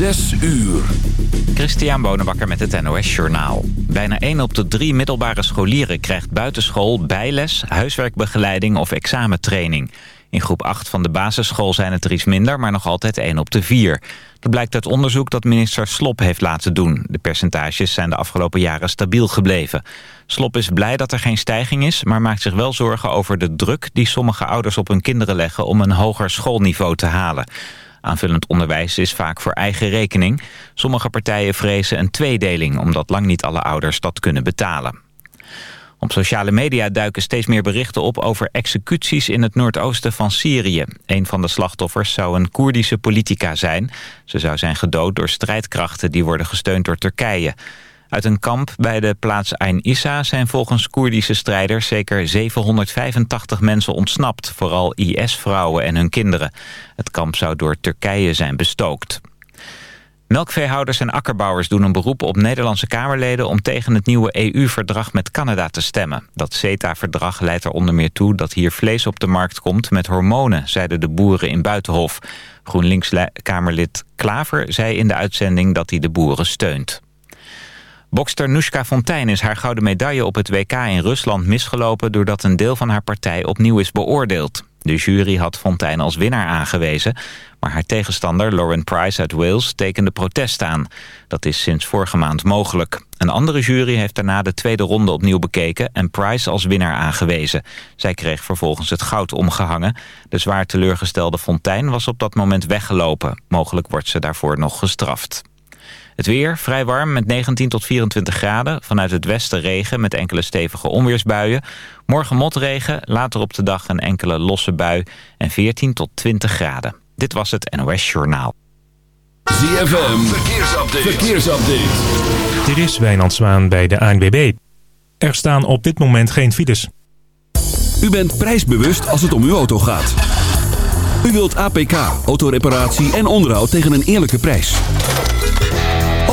Zes uur. Christian Bonenbakker met het NOS Journaal. Bijna 1 op de drie middelbare scholieren krijgt buitenschool bijles, huiswerkbegeleiding of examentraining. In groep 8 van de basisschool zijn het er iets minder, maar nog altijd 1 op de 4. Dat blijkt uit onderzoek dat minister Slop heeft laten doen. De percentages zijn de afgelopen jaren stabiel gebleven. Slop is blij dat er geen stijging is, maar maakt zich wel zorgen over de druk die sommige ouders op hun kinderen leggen om een hoger schoolniveau te halen. Aanvullend onderwijs is vaak voor eigen rekening. Sommige partijen vrezen een tweedeling... omdat lang niet alle ouders dat kunnen betalen. Op sociale media duiken steeds meer berichten op over executies in het noordoosten van Syrië. Een van de slachtoffers zou een Koerdische politica zijn. Ze zou zijn gedood door strijdkrachten die worden gesteund door Turkije. Uit een kamp bij de plaats Ain Issa zijn volgens Koerdische strijders zeker 785 mensen ontsnapt, vooral IS-vrouwen en hun kinderen. Het kamp zou door Turkije zijn bestookt. Melkveehouders en akkerbouwers doen een beroep op Nederlandse Kamerleden... om tegen het nieuwe EU-verdrag met Canada te stemmen. Dat CETA-verdrag leidt er onder meer toe dat hier vlees op de markt komt met hormonen... zeiden de boeren in Buitenhof. GroenLinks-Kamerlid Klaver zei in de uitzending dat hij de boeren steunt. Bokster Nushka Fontijn is haar gouden medaille op het WK in Rusland misgelopen... doordat een deel van haar partij opnieuw is beoordeeld. De jury had Fontijn als winnaar aangewezen... maar haar tegenstander Lauren Price uit Wales tekende protest aan. Dat is sinds vorige maand mogelijk. Een andere jury heeft daarna de tweede ronde opnieuw bekeken... en Price als winnaar aangewezen. Zij kreeg vervolgens het goud omgehangen. De zwaar teleurgestelde Fontijn was op dat moment weggelopen. Mogelijk wordt ze daarvoor nog gestraft. Het weer vrij warm met 19 tot 24 graden. Vanuit het westen regen met enkele stevige onweersbuien. Morgen motregen, later op de dag een enkele losse bui en 14 tot 20 graden. Dit was het NOS Journaal. ZFM, verkeersupdate. verkeersupdate. Dit is Wijnand Zwaan bij de ANWB. Er staan op dit moment geen files. U bent prijsbewust als het om uw auto gaat. U wilt APK, autoreparatie en onderhoud tegen een eerlijke prijs.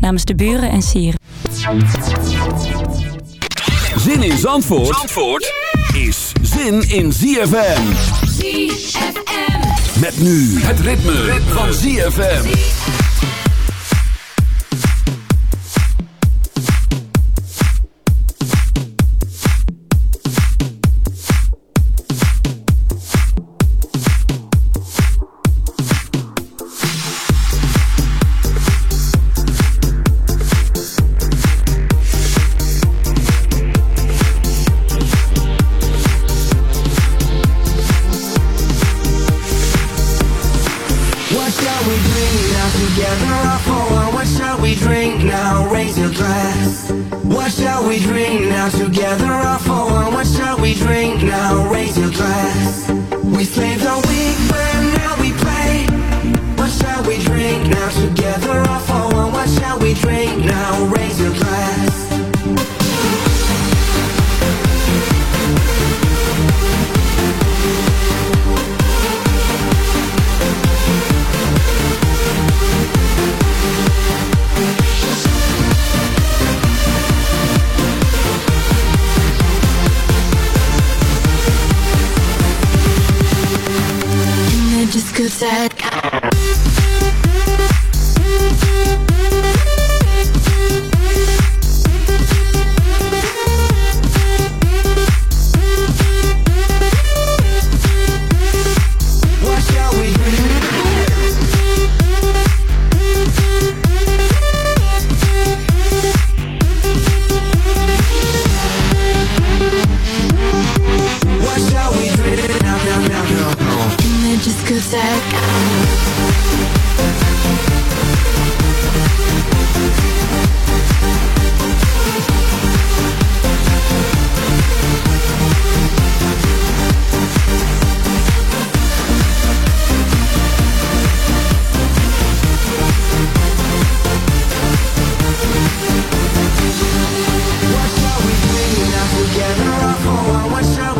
Namens de buren en sieren. Zin in Zandvoort, Zandvoort is zin in ZFM. ZFM. Met nu het ritme, van ZFM.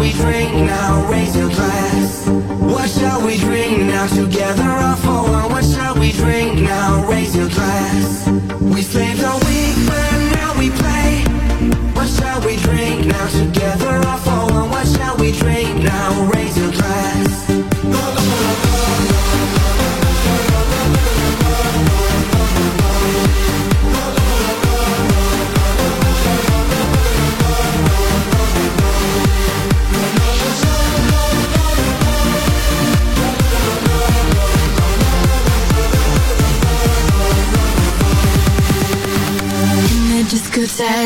we drink now? Raise your glass. What shall we drink now? Together all for one. What shall we drink now? Raise your glass. We slaved all week, but now we play. What shall we drink now? Together all for one. What shall we drink now? Raise said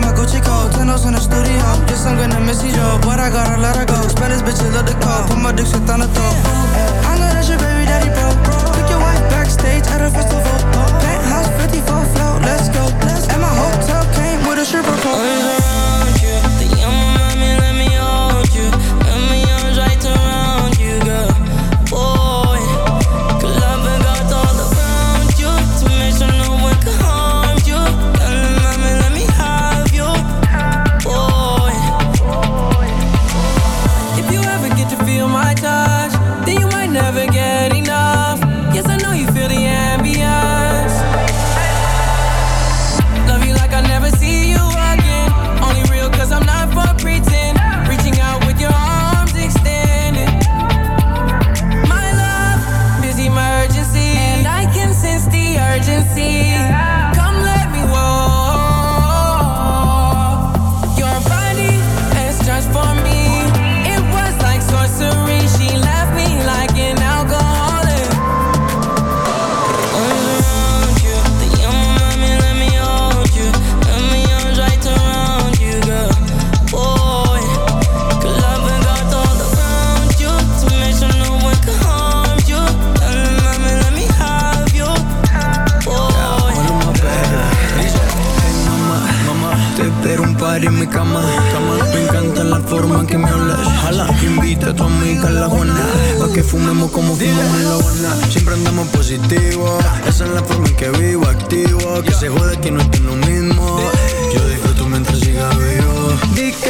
my Gucci coat, ten in the studio. Guess I'm gonna miss you, Joe, but I gotta let her go. Spanish bitches love the call, put my dick shit on the throat. I know that's your baby daddy, bro. Took your wife backstage at a festival. Penthouse 54 float, let's go. And my hotel came with a stripper pole. A tu amiga a la que fumemos como fumamos en la Habana. Siempre andamos positivo. Esa es la forma en que vivo, activo. Que se jode que no estoy lo mismo. Yo disfruto mientras siga vivo.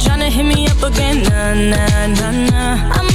tryna hit me up again. Nah, nah, nah, nah. I'm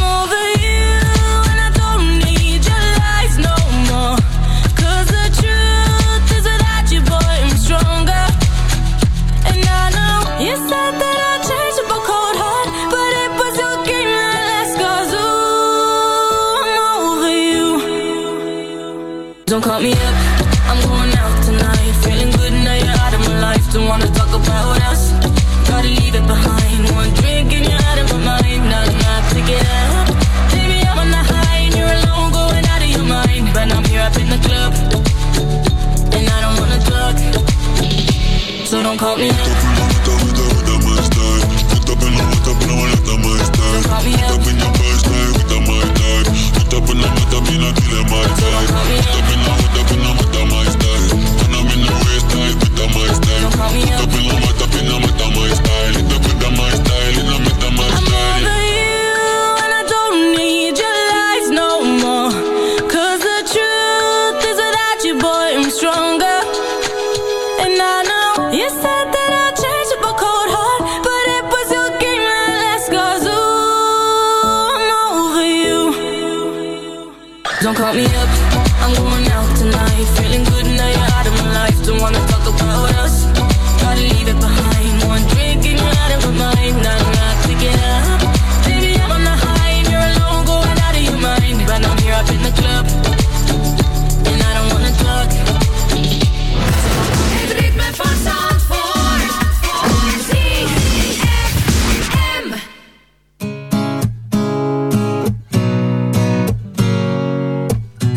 So don't call me up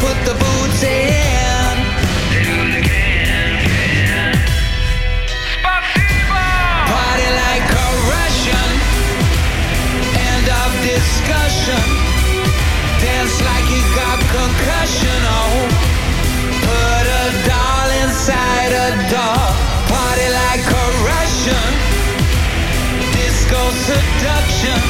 put the boots in. Party like a Russian. End of discussion. Dance like you got concussion. Oh, put a doll inside a doll. Party like a Russian. Disco seduction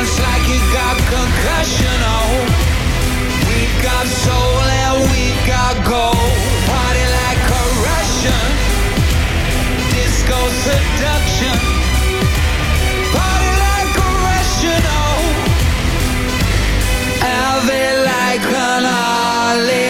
dance like you got concussion. Oh, we got soul and we got gold. Party like a Russian. Disco seduction. Party like a Russian. Elvis like an olive.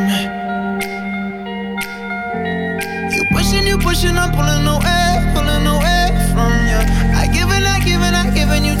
pushing, I'm pulling away, pulling away from you. I give and I give and I give and you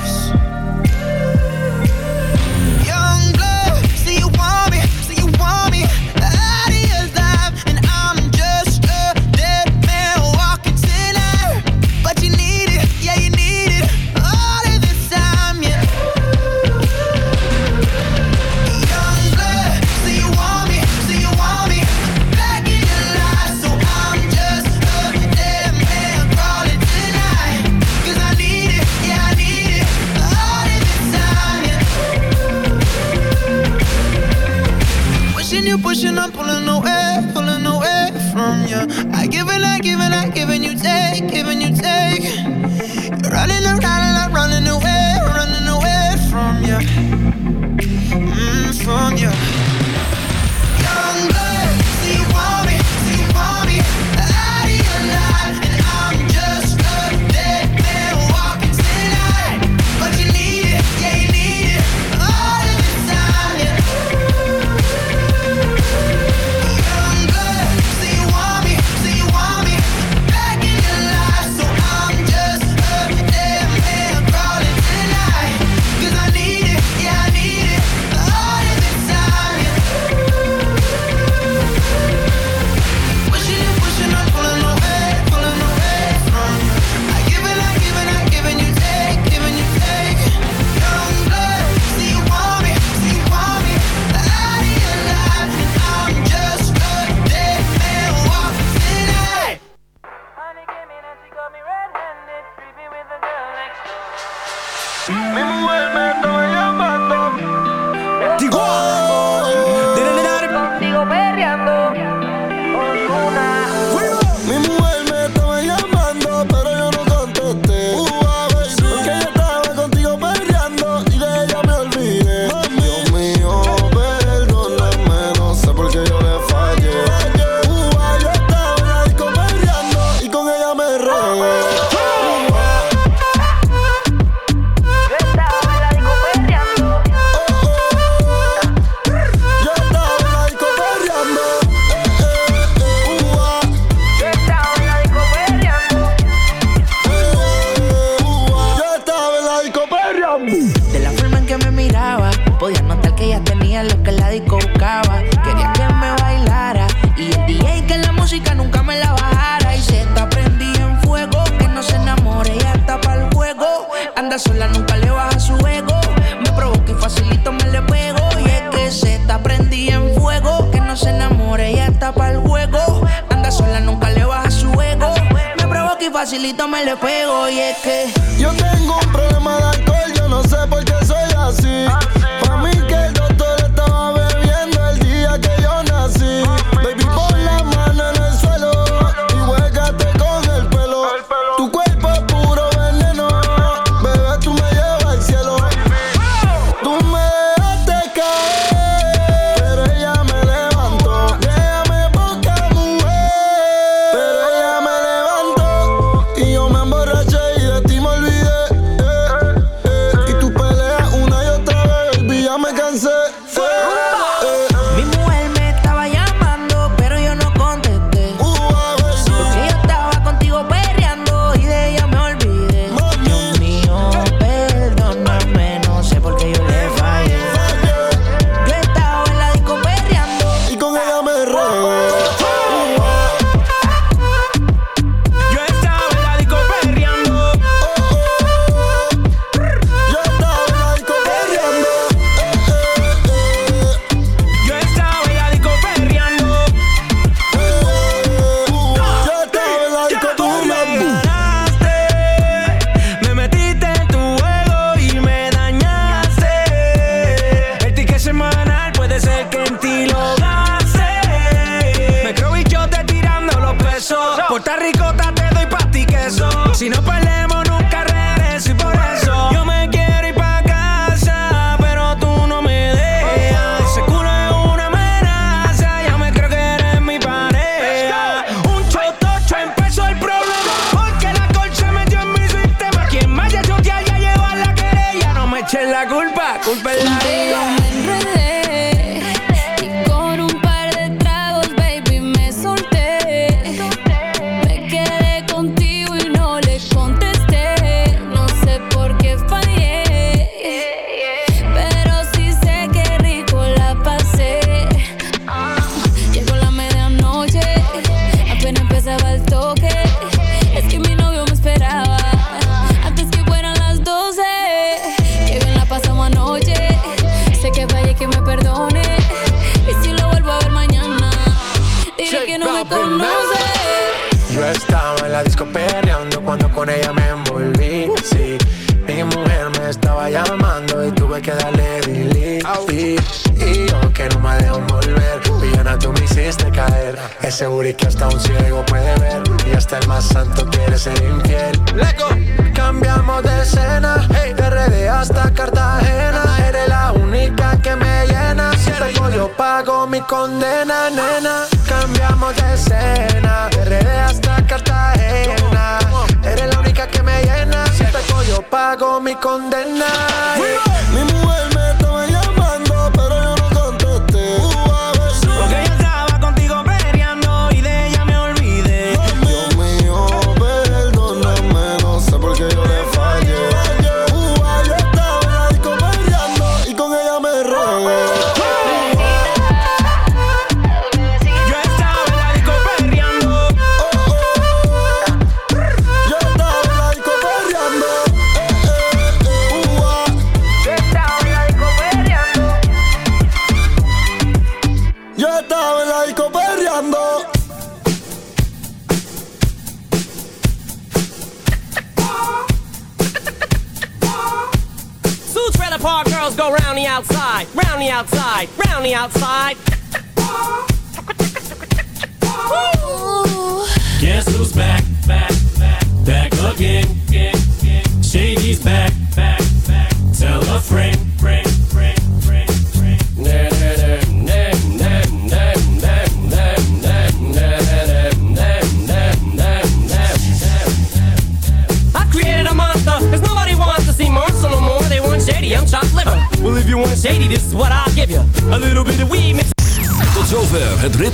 Cambiamos de escena, hey. de RD hasta Cartagena. Eres la única que me llena. Si te yo pago mi condena, nena. Cambiamos de escena, de RD hasta Cartagena. Eres la única que me llena. Si te yo pago mi condena.